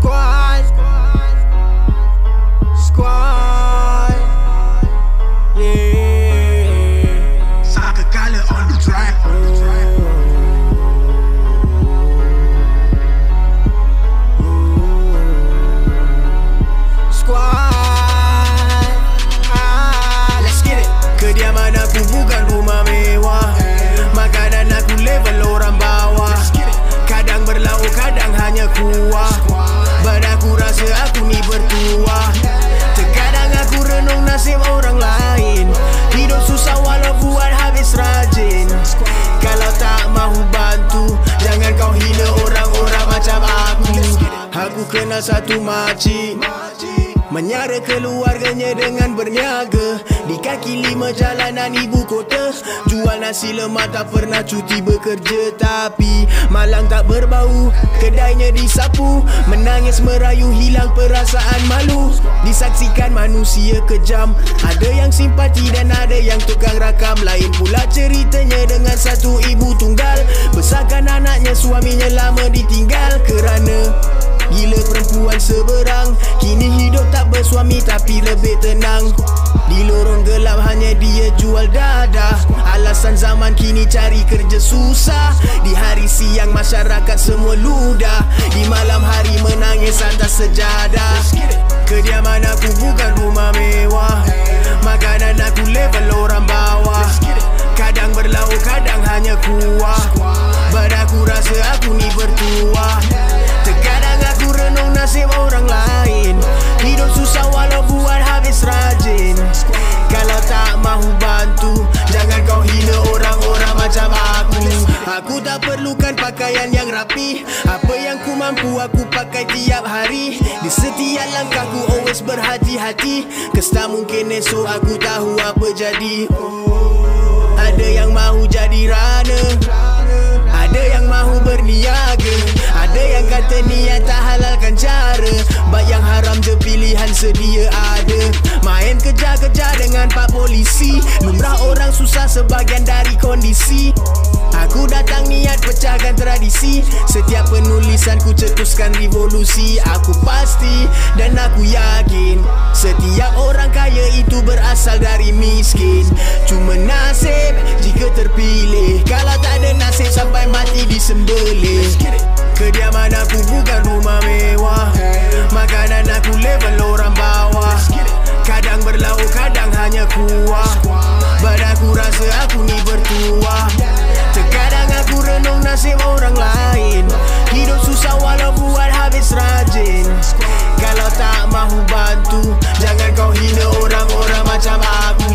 com kenal satu makcik. Menyara keluarganya dengan berniaga. Di kaki lima jalanan ibu kota. Jual nasi lemak tak pernah cuti bekerja. Tapi malang tak berbau Kedainya disapu. Menangis merayu hilang perasaan malu. Disaksikan manusia kejam. Ada yang simpati dan ada yang tukang rakam. Lain pula ceritanya dengan satu ibu tunggal. Besarkan anaknya suaminya lama ditinggal. Kerana Perempuan seberang. Kini hidup tak bersuami tapi lebih tenang. Di lorong gelap hanya dia jual dadah. Alasan zaman kini cari kerja susah. Di hari siang masyarakat semua ludah. Di malam hari menangis atas sejadah. Kediaman aku bukan rumah mewah. Makanan aku level perlukan pakaian yang rapi. Apa yang ku mampu aku pakai tiap hari. Di setiap langkahku always berhati-hati. Kes tak mungkin esok aku tahu apa jadi. Ada yang mahu jadi runner ada yang mahu berniaga. Ada yang kata niat tak halalkan cara. Bak yang haram je pilihan sedia ada Kejar-kejar dengan pak polisi. Lumrah orang susah sebagian dari kondisi. Aku datang niat pecahkan tradisi. Setiap penulisan ku cetuskan revolusi. Aku pasti dan aku yakin Setiap orang kaya itu berasal dari miskin. Cuma nasib jika terpilih. Kalau tak ada nasib sampai mati disembelih. Kediaman aku bukan rumah mewah. Makanan aku level orang kuah Badan aku rasa aku ni bertuah. Terkadang aku renung nasib orang lain. Hidup susah walau buat habis rajin. Kalau tak mahu bantu Jangan kau hina orang-orang macam aku.